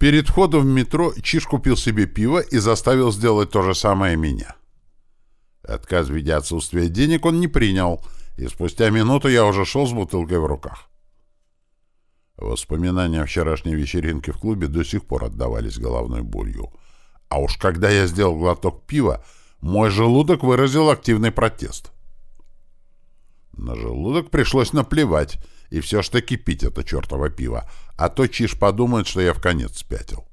Перед входом в метро Чиж купил себе пиво и заставил сделать то же самое меня. Отказ в виде отсутствия денег он не принял, и спустя минуту я уже шел с бутылкой в руках. Воспоминания о вчерашней вечеринке в клубе до сих пор отдавались головной болью. А уж когда я сделал глоток пива, мой желудок выразил активный протест. На желудок пришлось наплевать, и все ж таки пить это чертово пиво, а то Чиж подумает, что я в конец спятил.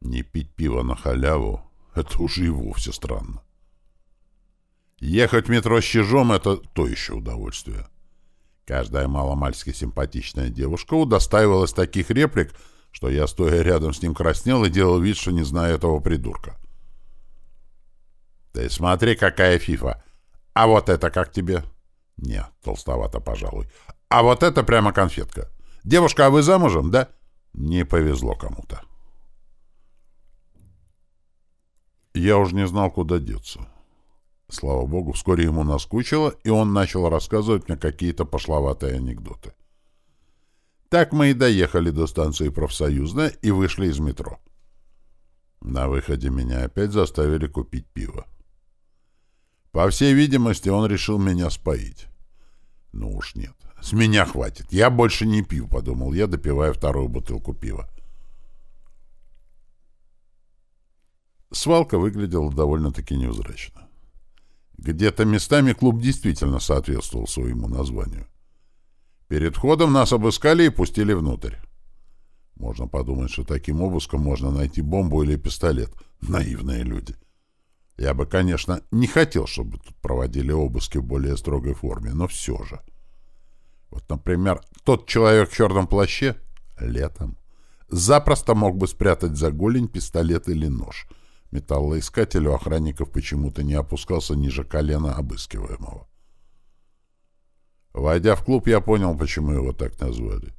Не пить пиво на халяву — это уже и вовсе странно. Ехать в метро с Чижом — это то еще удовольствие. Каждая маломальски симпатичная девушка удостаивалась таких реплик, что я, стоя рядом с ним, краснел и делал вид, что не знаю этого придурка. «Ты смотри, какая фифа! А вот это как тебе?» «Не, толстовато, пожалуй. А вот это прямо конфетка. Девушка, а вы замужем, да?» «Не повезло кому-то». Я уже не знал, куда деться. Слава богу, вскоре ему наскучило, и он начал рассказывать мне какие-то пошловатые анекдоты. Так мы и доехали до станции профсоюзная и вышли из метро. На выходе меня опять заставили купить пиво. По всей видимости, он решил меня споить. Ну уж нет. С меня хватит. Я больше не пью, подумал я, допивая вторую бутылку пива. Свалка выглядела довольно-таки невзрачно. Где-то местами клуб действительно соответствовал своему названию. Перед входом нас обыскали и пустили внутрь. Можно подумать, что таким обыском можно найти бомбу или пистолет. Наивные люди. Я бы, конечно, не хотел, чтобы тут проводили обыски в более строгой форме, но все же. Вот, например, тот человек в черном плаще летом запросто мог бы спрятать за голень пистолет или нож — Металлоискатель у охранников почему-то не опускался ниже колена обыскиваемого. Войдя в клуб, я понял, почему его так назвали.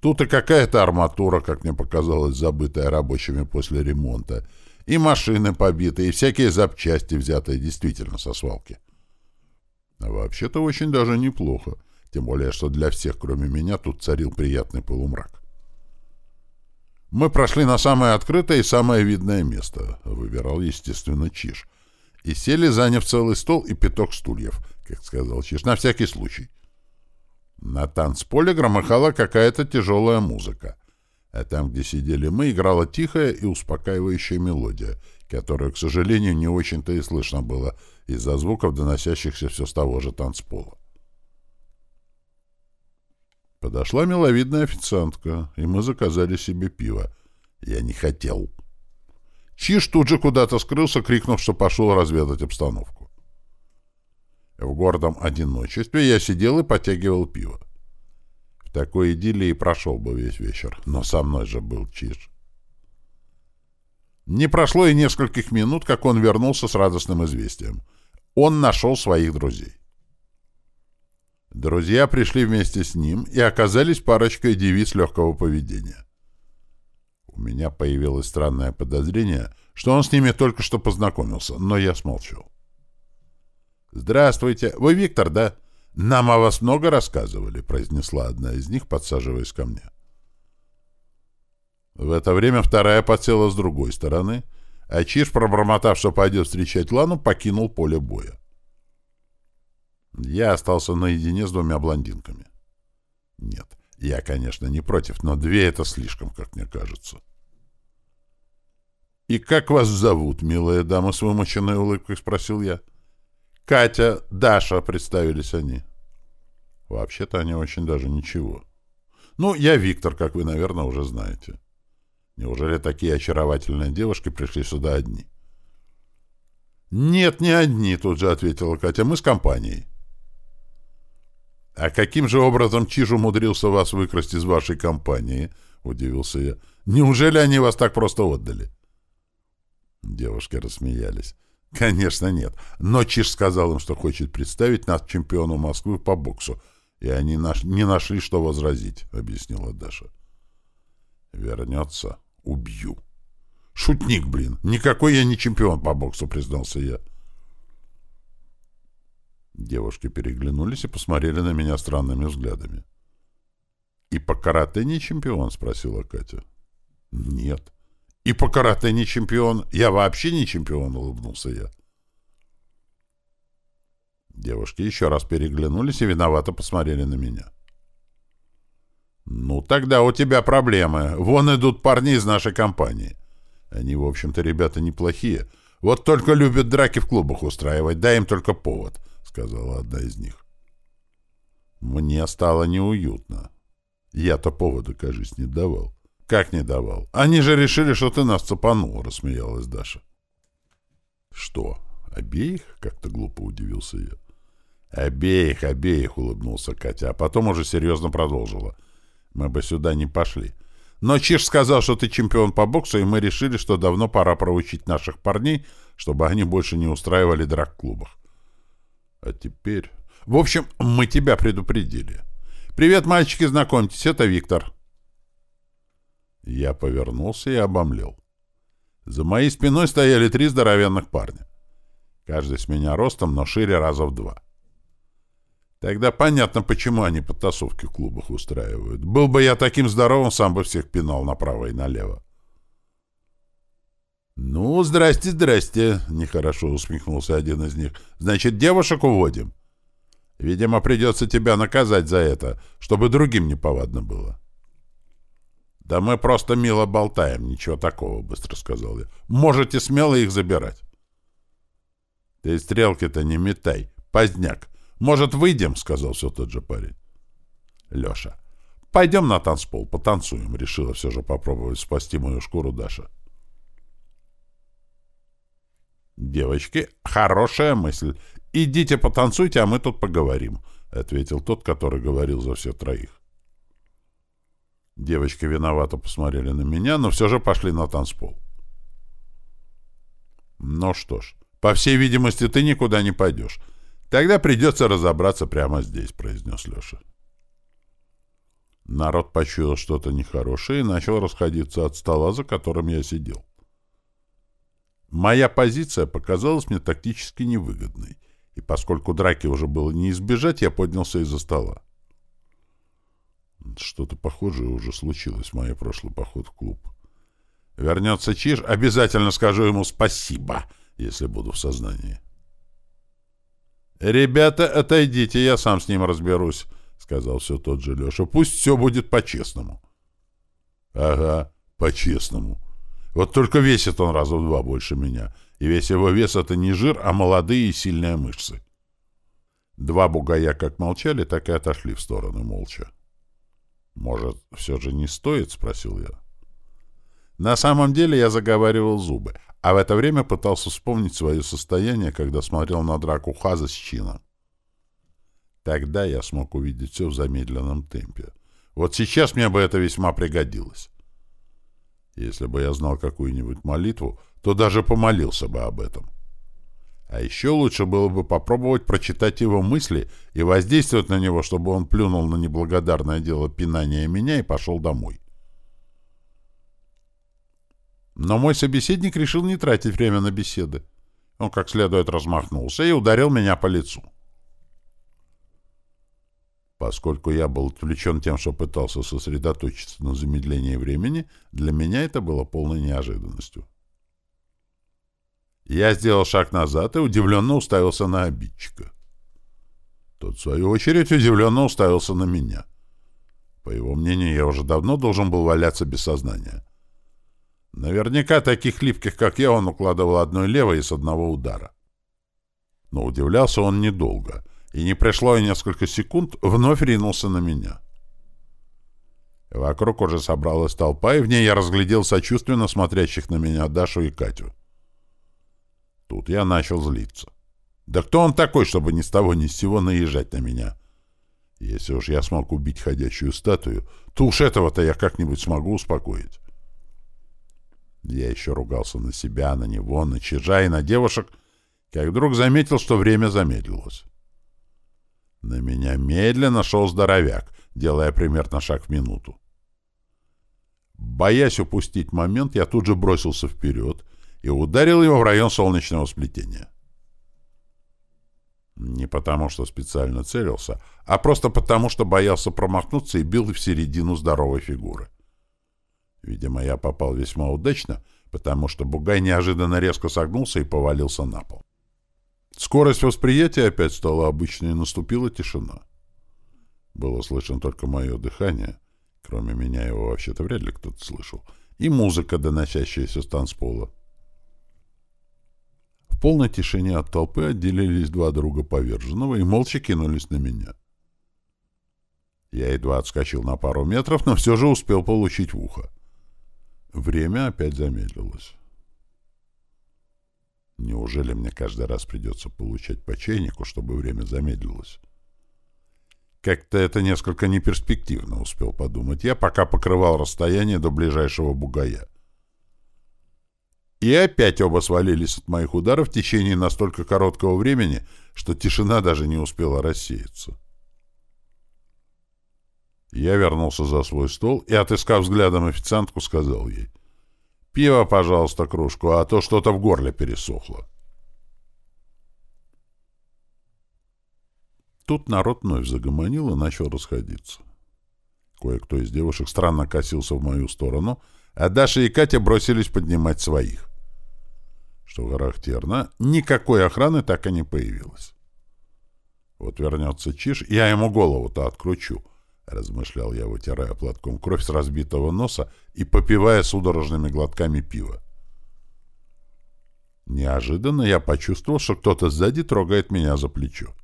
Тут и какая-то арматура, как мне показалось, забытая рабочими после ремонта, и машины побитые, и всякие запчасти, взятые действительно со свалки. А вообще-то очень даже неплохо, тем более, что для всех, кроме меня, тут царил приятный полумрак. Мы прошли на самое открытое и самое видное место. Выбирал, естественно, Чиж. И сели, заняв целый стол и пяток стульев, как сказал Чиж, на всякий случай. На танцполе громыхала какая-то тяжелая музыка. А там, где сидели мы, играла тихая и успокаивающая мелодия, которую, к сожалению, не очень-то и слышно было из-за звуков, доносящихся все с того же танцпола. Подошла миловидная официантка, и мы заказали себе пиво. Я не хотел. Чиж тут же куда-то скрылся, крикнув, что пошел разведать обстановку. В гордом одиночестве я сидел и потягивал пиво. В такой идиллии прошел бы весь вечер, но со мной же был Чиж. Не прошло и нескольких минут, как он вернулся с радостным известием. Он нашел своих друзей. Друзья пришли вместе с ним и оказались парочкой девиц легкого поведения. У меня появилось странное подозрение, что он с ними только что познакомился, но я смолчал. «Здравствуйте! Вы Виктор, да? Нам о вас много рассказывали», — произнесла одна из них, подсаживаясь ко мне. В это время вторая подсела с другой стороны, а Чиж, пробормотав, что пойдет встречать Лану, покинул поле боя. Я остался наедине с двумя блондинками. Нет, я, конечно, не против, но две — это слишком, как мне кажется. «И как вас зовут, милая дама?» — с вымоченной улыбкой спросил я. «Катя, Даша», — представились они. Вообще-то они очень даже ничего. Ну, я Виктор, как вы, наверное, уже знаете. Неужели такие очаровательные девушки пришли сюда одни? «Нет, не одни», — тут же ответила Катя. «Мы с компанией». «А каким же образом Чиж умудрился вас выкрасть из вашей компании?» — удивился я. «Неужели они вас так просто отдали?» Девушки рассмеялись. «Конечно нет. Но Чиж сказал им, что хочет представить нас чемпиону Москвы по боксу, и они наш... не нашли, что возразить», — объяснила Даша. «Вернется — убью». «Шутник, блин! Никакой я не чемпион по боксу», — признался я. Девушки переглянулись и посмотрели на меня странными взглядами. «И по карате не чемпион?» — спросила Катя. Нет. И по карате не чемпион. Я вообще не чемпион, улыбнулся я. Девушки еще раз переглянулись и виновато посмотрели на меня. «Ну, тогда у тебя проблемы. Вон идут парни из нашей компании. Они, в общем-то, ребята неплохие. Вот только любят драки в клубах устраивать. Дай им только повод», — сказала одна из них. Мне стало неуютно. Я-то повода, кажется, не давал. «Как не давал? Они же решили, что ты нас цепанул», — рассмеялась Даша. «Что, обеих?» — как-то глупо удивился я. «Обеих, обеих», — улыбнулся Катя, а потом уже серьезно продолжила. «Мы бы сюда не пошли. Но Чиш сказал, что ты чемпион по боксу, и мы решили, что давно пора проучить наших парней, чтобы они больше не устраивали драк в клубах. А теперь... В общем, мы тебя предупредили. Привет, мальчики, знакомьтесь, это Виктор». Я повернулся и обомлел. За моей спиной стояли три здоровенных парня. Каждый с меня ростом, но шире раза в два. Тогда понятно, почему они подтасовки в клубах устраивают. Был бы я таким здоровым, сам бы всех пинал направо и налево. «Ну, здрасте, здрасте», — нехорошо усмехнулся один из них. «Значит, девушек уводим. Видимо, придется тебя наказать за это, чтобы другим неповадно было». «Да мы просто мило болтаем, ничего такого», — быстро сказал я. «Можете смело их забирать». «Ты стрелки-то не метай, поздняк. Может, выйдем?» — сказал все тот же парень. «Леша, пойдем на танцпол, потанцуем», — решила все же попробовать спасти мою шкуру Даша. «Девочки, хорошая мысль. Идите потанцуйте, а мы тут поговорим», — ответил тот, который говорил за всех троих. Девочки виновато посмотрели на меня, но все же пошли на танцпол. Ну что ж, по всей видимости, ты никуда не пойдешь. Тогда придется разобраться прямо здесь, произнес Леша. Народ почуял что-то нехорошее и начал расходиться от стола, за которым я сидел. Моя позиция показалась мне тактически невыгодной, и поскольку драки уже было не избежать, я поднялся из-за стола. Что-то похожее уже случилось в моей прошлый поход в клуб. Вернется Чиж, обязательно скажу ему спасибо, если буду в сознании. «Ребята, отойдите, я сам с ним разберусь», — сказал все тот же Леша. «Пусть все будет по-честному». «Ага, по-честному. Вот только весит он раза в два больше меня, и весь его вес — это не жир, а молодые и сильные мышцы». Два бугая как молчали, так и отошли в сторону молча. «Может, все же не стоит?» — спросил я. На самом деле я заговаривал зубы, а в это время пытался вспомнить свое состояние, когда смотрел на драку Хаза с Чином. Тогда я смог увидеть все в замедленном темпе. Вот сейчас мне бы это весьма пригодилось. Если бы я знал какую-нибудь молитву, то даже помолился бы об этом. А еще лучше было бы попробовать прочитать его мысли и воздействовать на него, чтобы он плюнул на неблагодарное дело пинания меня и пошел домой. Но мой собеседник решил не тратить время на беседы. Он как следует размахнулся и ударил меня по лицу. Поскольку я был отвлечен тем, что пытался сосредоточиться на замедлении времени, для меня это было полной неожиданностью. Я сделал шаг назад и удивленно уставился на обидчика. Тот, в свою очередь, удивленно уставился на меня. По его мнению, я уже давно должен был валяться без сознания. Наверняка таких липких, как я, он укладывал одной левой и с одного удара. Но удивлялся он недолго, и не прошло и несколько секунд, вновь ринулся на меня. Вокруг уже собралась толпа, и в ней я разглядел сочувственно смотрящих на меня Дашу и Катю. Тут я начал злиться. Да кто он такой, чтобы ни с того ни с сего наезжать на меня? Если уж я смог убить ходячую статую, то уж этого-то я как-нибудь смогу успокоить. Я еще ругался на себя, на него, на чижа и на девушек, как вдруг заметил, что время замедлилось. На меня медленно шел здоровяк, делая примерно шаг в минуту. Боясь упустить момент, я тут же бросился вперед и ударил его в район солнечного сплетения. Не потому, что специально целился, а просто потому, что боялся промахнуться и бил в середину здоровой фигуры. Видимо, я попал весьма удачно, потому что бугай неожиданно резко согнулся и повалился на пол. Скорость восприятия опять стала обычной, и наступила тишина. Было слышно только мое дыхание, кроме меня его вообще-то вряд ли кто-то слышал, и музыка, доносящаяся с танцпола. В полной тишине от толпы отделились два друга поверженного и молча кинулись на меня. Я едва отскочил на пару метров, но все же успел получить в ухо. Время опять замедлилось. Неужели мне каждый раз придется получать по чайнику, чтобы время замедлилось? Как-то это несколько неперспективно, успел подумать я, пока покрывал расстояние до ближайшего бугая. И опять оба свалились от моих ударов в течение настолько короткого времени, что тишина даже не успела рассеяться. Я вернулся за свой стол и, отыскав взглядом официантку, сказал ей, «Пиво, пожалуйста, кружку, а то что-то в горле пересохло». Тут народ вновь загомонил и начал расходиться. Кое-кто из девушек странно косился в мою сторону, а Даша и Катя бросились поднимать своих. Что характерно, никакой охраны так и не появилось. Вот вернется Чиш, я ему голову-то откручу —— размышлял я, вытирая платком кровь с разбитого носа и попивая судорожными глотками пива. Неожиданно я почувствовал, что кто-то сзади трогает меня за плечо.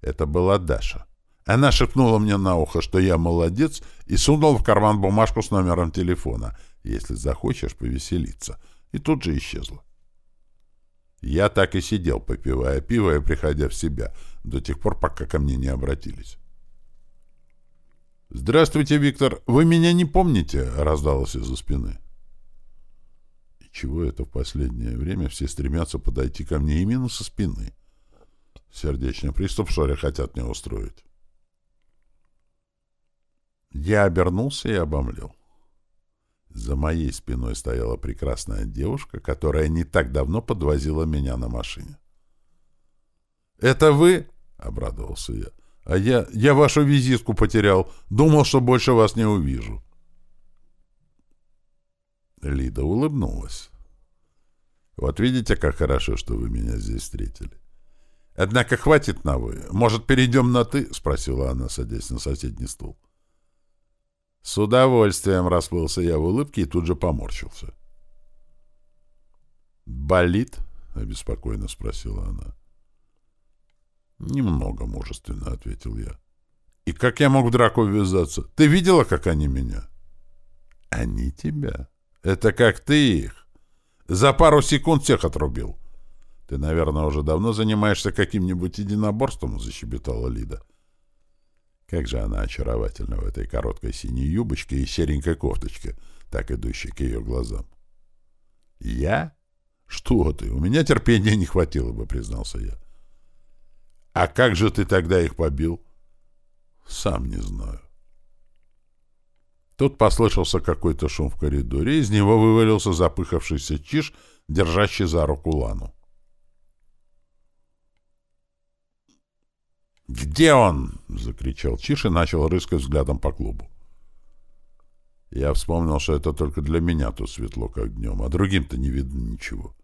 Это была Даша. Она шепнула мне на ухо, что я молодец, и сунул в карман бумажку с номером телефона, если захочешь повеселиться, и тут же исчезла. Я так и сидел, попивая пиво и приходя в себя, до тех пор, пока ко мне не обратились. «Здравствуйте, Виктор. Вы меня не помните?» — раздалось из-за спины. И чего это в последнее время все стремятся подойти ко мне именно со спины? Сердечный приступ, что ли, хотят мне устроить? Я обернулся и обомлел. За моей спиной стояла прекрасная девушка, которая не так давно подвозила меня на машине. «Это вы?» — обрадовался я. А я... я вашу визитку потерял. Думал, что больше вас не увижу. Лида улыбнулась. Вот видите, как хорошо, что вы меня здесь встретили. Однако хватит на «вы». Может, перейдем на «ты»? — спросила она, садясь на соседний стул. С удовольствием расплылся я в улыбке и тут же поморщился. «Болит?» — обеспокоенно спросила она. «Немного мужественно», — ответил я. «И как я мог в драку ввязаться? Ты видела, как они меня?» «Они тебя. Это как ты их. За пару секунд всех отрубил». «Ты, наверное, уже давно занимаешься каким-нибудь единоборством?» — защебетала Лида. Как же она очаровательна в этой короткой синей юбочке и серенькой кофточке, так идущей к ее глазам. «Я? Что ты? У меня терпения не хватило бы», — признался я. А как же ты тогда их побил? Сам не знаю. Тут послышался какой-то шум в коридоре, из него вывалился запыхавшийся Чиш, держащий за руку Лану. «Где он?» — закричал Чиш и начал рыскать взглядом по клубу. Я вспомнил, что это только для меня тут светло, как днем, а другим-то не видно ничего.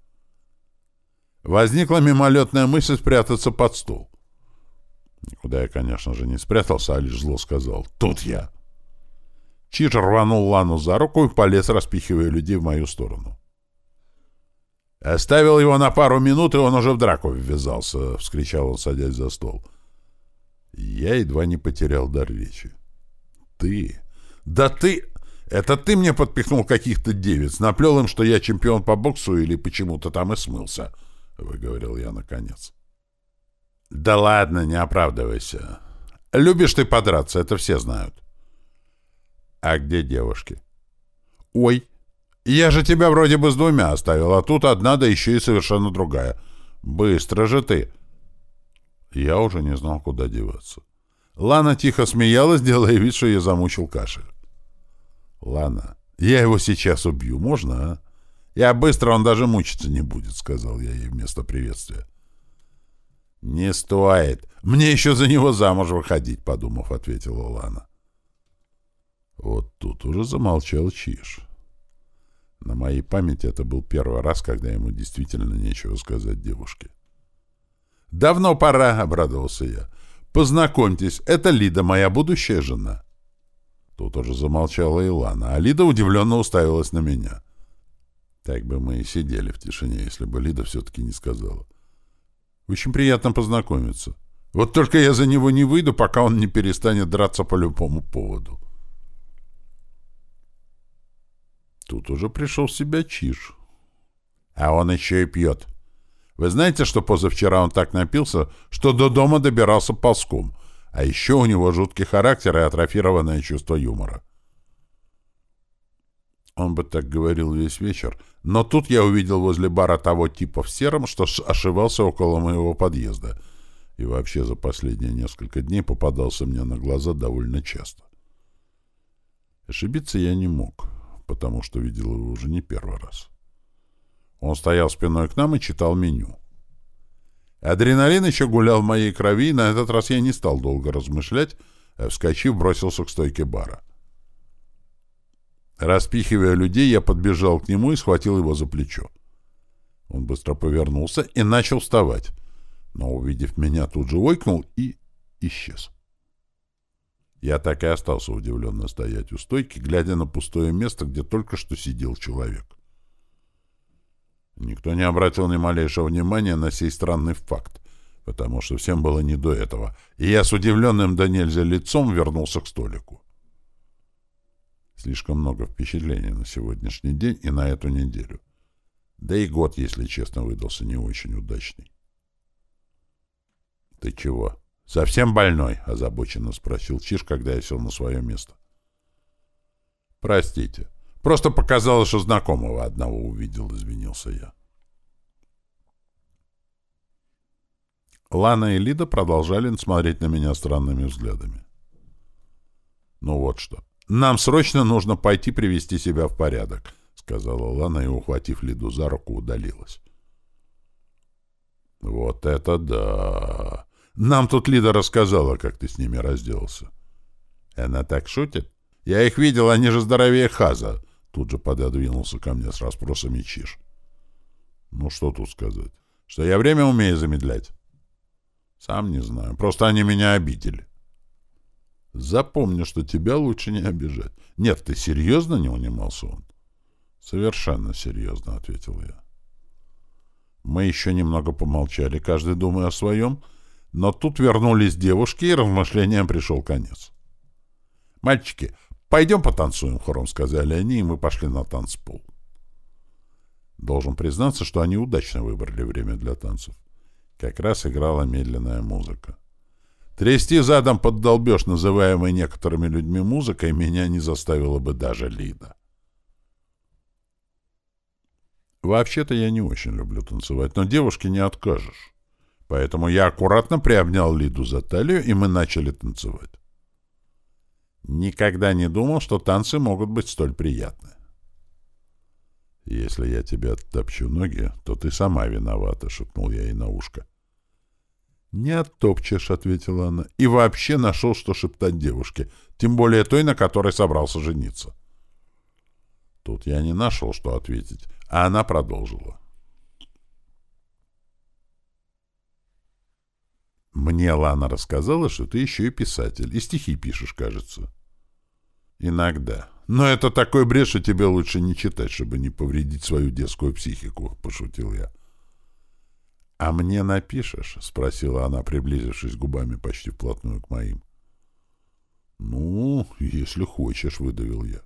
Возникла мимолетная мысль спрятаться под стол. Никуда я, конечно же, не спрятался, а лишь зло сказал «Тут я!». Чиж рванул Лану за руку и полез, распихивая людей в мою сторону. «Оставил его на пару минут, и он уже в драку ввязался», — вскричал он, садясь за стол. Я едва не потерял дар речи. «Ты? Да ты... Это ты мне подпихнул каких-то девиц, наплел им, что я чемпион по боксу или почему-то там и смылся», — выговорил я наконец. Да ладно, не оправдывайся. Любишь ты подраться, это все знают. А где девушки? Ой, я же тебя вроде бы с двумя оставил, а тут одна, да еще и совершенно другая. Быстро же ты. Я уже не знал, куда деваться. Лана тихо смеялась, делая вид, что ее замучил кашель. Лана, я его сейчас убью, можно, а? Я быстро, он даже мучиться не будет, сказал я ей вместо приветствия. «Не стоит. Мне еще за него замуж выходить», — подумав, ответила Лана. Вот тут уже замолчал Чиж. На моей памяти это был первый раз, когда ему действительно нечего сказать девушке. «Давно пора», — обрадовался я. «Познакомьтесь, это Лида, моя будущая жена». Тут уже замолчала Илана, а Лида удивленно уставилась на меня. Так бы мы и сидели в тишине, если бы Лида все-таки не сказала. «Очень приятно познакомиться. Вот только я за него не выйду, пока он не перестанет драться по любому поводу». Тут уже пришел в себя Чиж. А он еще и пьет. Вы знаете, что позавчера он так напился, что до дома добирался ползком, а еще у него жуткий характер и атрофированное чувство юмора. Он бы так говорил весь вечер, но тут я увидел возле бара того типа в сером, что ошивался около моего подъезда, и вообще за последние несколько дней попадался мне на глаза довольно часто. Ошибиться я не мог потому что видел его уже не первый раз. Он стоял спиной к нам и читал меню. Адреналин еще гулял в моей крови, и на этот раз я не стал долго размышлять, а, вскочив, бросился к стойке бара. Распихивая людей, я подбежал к нему и схватил его за плечо. Он быстро повернулся и начал вставать, но, увидев меня, тут же ойкнул и исчез. Я так и остался удивленно стоять у стойки, глядя на пустое место, где только что сидел человек. Никто не обратил ни малейшего внимания на сей странный факт, потому что всем было не до этого, и я с удивленным до нельзя лицом вернулся к столику. Слишком много впечатлений на сегодняшний день и на эту неделю. Да и год, если честно, выдался не очень удачный. — Ты чего? «Совсем больной?» — озабоченно спросил Чиж, когда я сел на свое место. «Простите. Просто показалось, что знакомого одного увидел», — извинился я. Лана и Лида продолжали смотреть на меня странными взглядами. «Ну вот что. Нам срочно нужно пойти привести себя в порядок», — сказала Лана и, ухватив Лиду за руку, удалилась. «Вот это да!» Нам тут Лида рассказала, как ты с ними разделался. Она так шутит? Я их видел, они же здоровее Хаза. Тут же пододвинулся ко мне с расспросами Чиш. Ну, что тут сказать? Что я время умею замедлять? Сам не знаю. Просто они меня обидели. Запомни, что тебя лучше не обижать. Нет, ты серьезно не унимался он? Совершенно серьезно, ответил я. Мы еще немного помолчали, каждый думая о своем, — но тут вернулись девушки, и размышлениям пришел конец. «Мальчики, пойдем потанцуем», — хором сказали они, и мы пошли на танцпол. Должен признаться, что они удачно выбрали время для танцев. Как раз играла медленная музыка. Трясти задом под долбеж, называемый некоторыми людьми музыкой, меня не заставила бы даже Лида. Вообще-то я не очень люблю танцевать, но девушке не откажешь. Поэтому я аккуратно приобнял Лиду за талию, и мы начали танцевать. Никогда не думал, что танцы могут быть столь приятны. «Если я тебе оттопчу ноги, то ты сама виновата», — шепнул я ей на ушко. «Не оттопчешь», — ответила она, — «и вообще нашел, что шептать девушке, тем более той, на которой собрался жениться». Тут я не нашел, что ответить, а она продолжила. Мне Лана рассказала, что ты еще и писатель, и стихи пишешь, кажется. Иногда. Но это такой бред, что тебе лучше не читать, чтобы не повредить свою детскую психику, — пошутил я. — А мне напишешь? — спросила она, приблизившись губами почти вплотную к моим. — Ну, если хочешь, — выдавил я.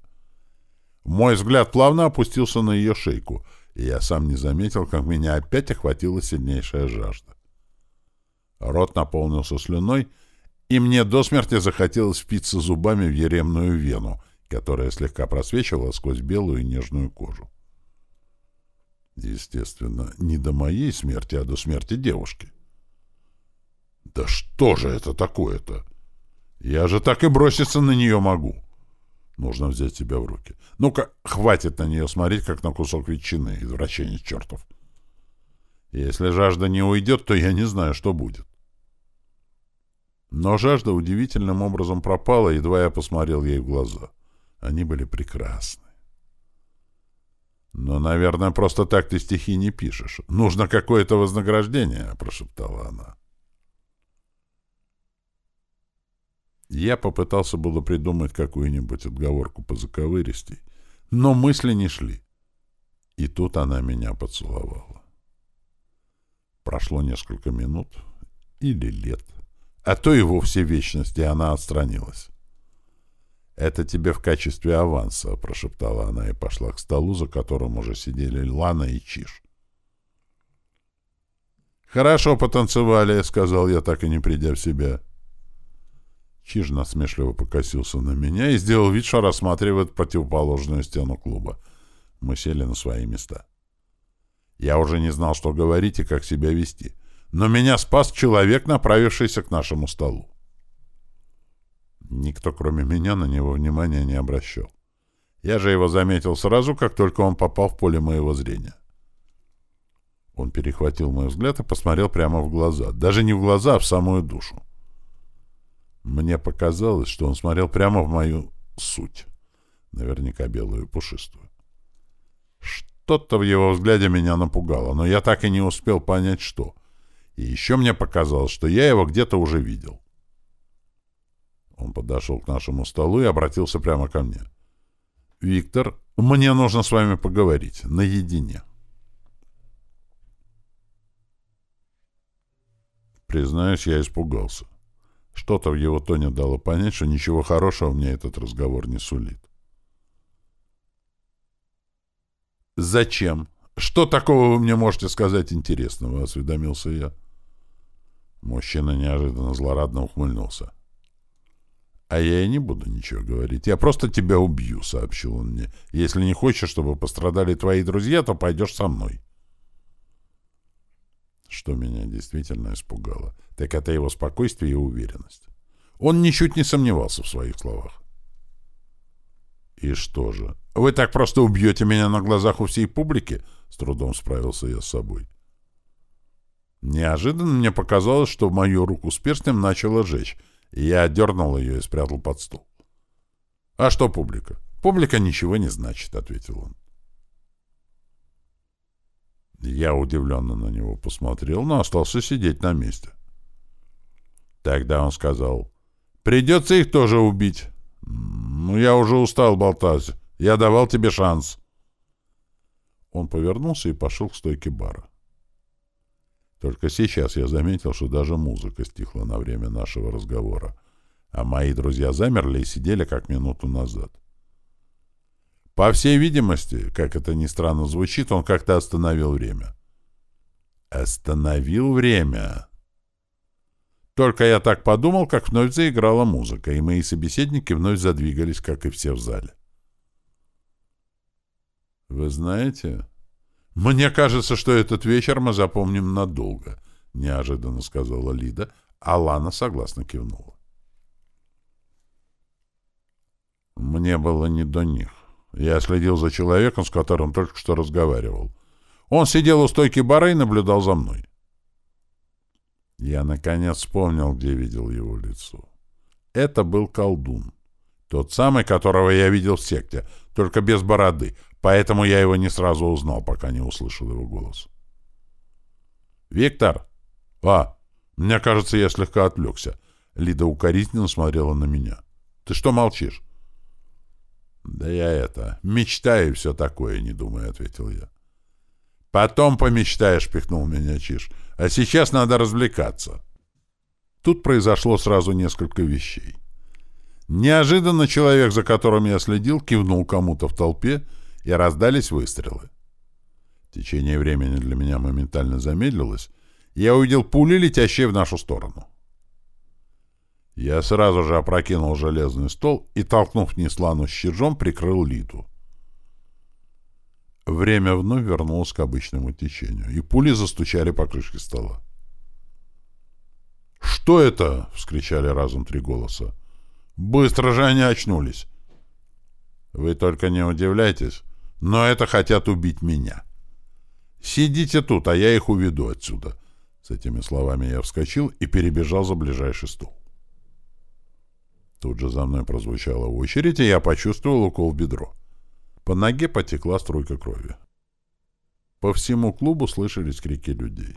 Мой взгляд плавно опустился на ее шейку, и я сам не заметил, как меня опять охватила сильнейшая жажда. Рот наполнился слюной, и мне до смерти захотелось впиться зубами в еремную вену, которая слегка просвечивала сквозь белую и нежную кожу. Естественно, не до моей смерти, а до смерти девушки. Да что же это такое-то? Я же так и броситься на нее могу. Нужно взять себя в руки. Ну-ка, хватит на нее смотреть, как на кусок ветчины, извращенец чертов. Если жажда не уйдет, то я не знаю, что будет. Но жажда удивительным образом пропала, едва я посмотрел ей в глаза. Они были прекрасны. «Но, наверное, просто так ты стихи не пишешь. Нужно какое-то вознаграждение», — прошептала она. Я попытался было придумать какую-нибудь отговорку по заковыристей, но мысли не шли. И тут она меня поцеловала. Прошло несколько минут или лет, а то и вовсе вечности она отстранилась. «Это тебе в качестве аванса», — прошептала она и пошла к столу, за которым уже сидели Лана и Чиш. «Хорошо потанцевали», — сказал я, так и не придя в себя. Чиж насмешливо покосился на меня и сделал вид, что рассматривает противоположную стену клуба. Мы сели на свои места. Я уже не знал, что говорить и как себя вести. Но меня спас человек, направившийся к нашему столу. Никто, кроме меня, на него внимания не обращал. Я же его заметил сразу, как только он попал в поле моего зрения. Он перехватил мой взгляд и посмотрел прямо в глаза. Даже не в глаза, а в самую душу. Мне показалось, что он смотрел прямо в мою суть. Наверняка белую и пушистую. Что-то в его взгляде меня напугало, но я так и не успел понять, что. И еще мне показалось, что я его где-то уже видел. Он подошел к нашему столу и обратился прямо ко мне. «Виктор, мне нужно с вами поговорить. Наедине». Признаюсь, я испугался. Что-то в его тоне дало понять, что ничего хорошего мне этот разговор не сулит. «Зачем? Что такого вы мне можете сказать интересного?» — осведомился я. Мужчина неожиданно злорадно ухмыльнулся. «А я и не буду ничего говорить. Я просто тебя убью», — сообщил он мне. «Если не хочешь, чтобы пострадали твои друзья, то пойдешь со мной». Что меня действительно испугало, так это его спокойствие и уверенность. Он ничуть не сомневался в своих словах. «И что же? Вы так просто убьете меня на глазах у всей публики?» — с трудом справился я с собой. Неожиданно мне показалось, что мою руку с перстнем начало жечь, я отдернул ее и спрятал под стол. «А что публика?» «Публика ничего не значит», — ответил он. Я удивленно на него посмотрел, но остался сидеть на месте. Тогда он сказал, «Придется их тоже убить. Ну, я уже устал болтать. Я давал тебе шанс». Он повернулся и пошел к стойке бара. Только сейчас я заметил, что даже музыка стихла на время нашего разговора, а мои друзья замерли и сидели как минуту назад. По всей видимости, как это ни странно звучит, он как-то остановил время. Остановил время. Только я так подумал, как вновь заиграла музыка, и мои собеседники вновь задвигались, как и все в зале. Вы знаете, «Мне кажется, что этот вечер мы запомним надолго», — неожиданно сказала Лида, а Лана согласно кивнула. Мне было не до них. Я следил за человеком, с которым только что разговаривал. Он сидел у стойки бара и наблюдал за мной. Я, наконец, вспомнил, где видел его лицо. Это был колдун. Тот самый, которого я видел в секте, только без бороды, поэтому я его не сразу узнал, пока не услышал его голос. «Виктор!» «А, мне кажется, я слегка отвлекся». Лида укоризненно смотрела на меня. «Ты что молчишь?» «Да я это, мечтаю все такое, не думаю», — ответил я. «Потом помечтаешь», — пихнул меня Чиш. «А сейчас надо развлекаться». Тут произошло сразу несколько вещей. Неожиданно человек, за которым я следил, кивнул кому-то в толпе, и раздались выстрелы. Течение времени для меня моментально замедлилось, и я увидел пули, летящие в нашу сторону. Я сразу же опрокинул железный стол и, толкнув Неслану с щержом, прикрыл Литу. Время вновь вернулось к обычному течению, и пули застучали по крышке стола. «Что это?» — вскричали разом три голоса. Быстро же они очнулись. Вы только не удивляйтесь, но это хотят убить меня. Сидите тут, а я их уведу отсюда. С этими словами я вскочил и перебежал за ближайший стол. Тут же за мной прозвучала очередь, и я почувствовал укол в бедро. По ноге потекла струйка крови. По всему клубу слышались крики людей.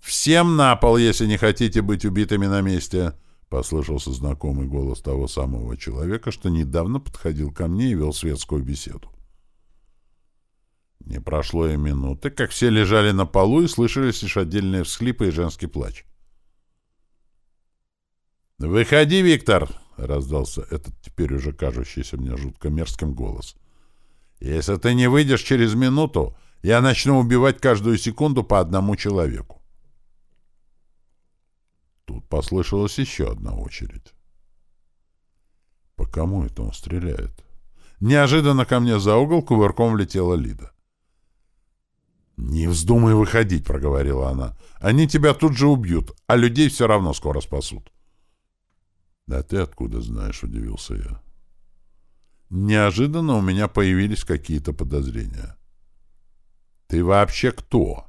«Всем на пол, если не хотите быть убитыми на месте!» — послышался знакомый голос того самого человека, что недавно подходил ко мне и вел светскую беседу. Не прошло и минуты, как все лежали на полу и слышались лишь отдельные всхлипы и женский плач. «Выходи, Виктор!» — раздался этот теперь уже кажущийся мне жутко мерзким голос. «Если ты не выйдешь через минуту, я начну убивать каждую секунду по одному человеку». Тут послышалась еще одна очередь. По кому это он стреляет? Неожиданно ко мне за угол кувырком влетела Лида. «Не вздумай выходить», — проговорила она. «Они тебя тут же убьют, а людей все равно скоро спасут». «Да ты откуда знаешь?» — удивился я. Неожиданно у меня появились какие-то подозрения. «Ты вообще кто?»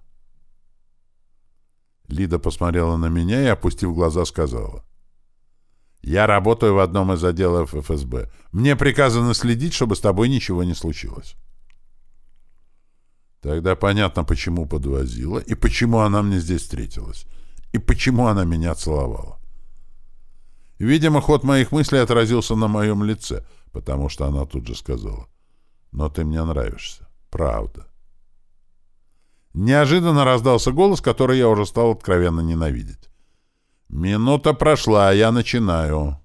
Лида посмотрела на меня и, опустив глаза, сказала. «Я работаю в одном из отделов ФСБ. Мне приказано следить, чтобы с тобой ничего не случилось». Тогда понятно, почему подвозила, и почему она мне здесь встретилась, и почему она меня целовала. Видимо, ход моих мыслей отразился на моем лице, потому что она тут же сказала. «Но ты мне нравишься. Правда». Неожиданно раздался голос, который я уже стал откровенно ненавидеть. «Минута прошла, я начинаю».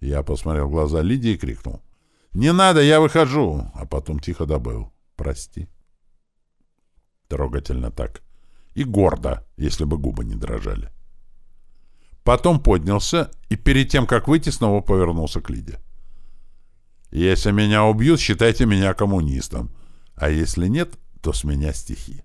Я посмотрел в глаза Лидии и крикнул. «Не надо, я выхожу!» А потом тихо добавил. «Прости». Трогательно так. И гордо, если бы губы не дрожали. Потом поднялся и перед тем, как выйти, снова повернулся к Лиде. «Если меня убьют, считайте меня коммунистом, а если нет, то с меня стихи».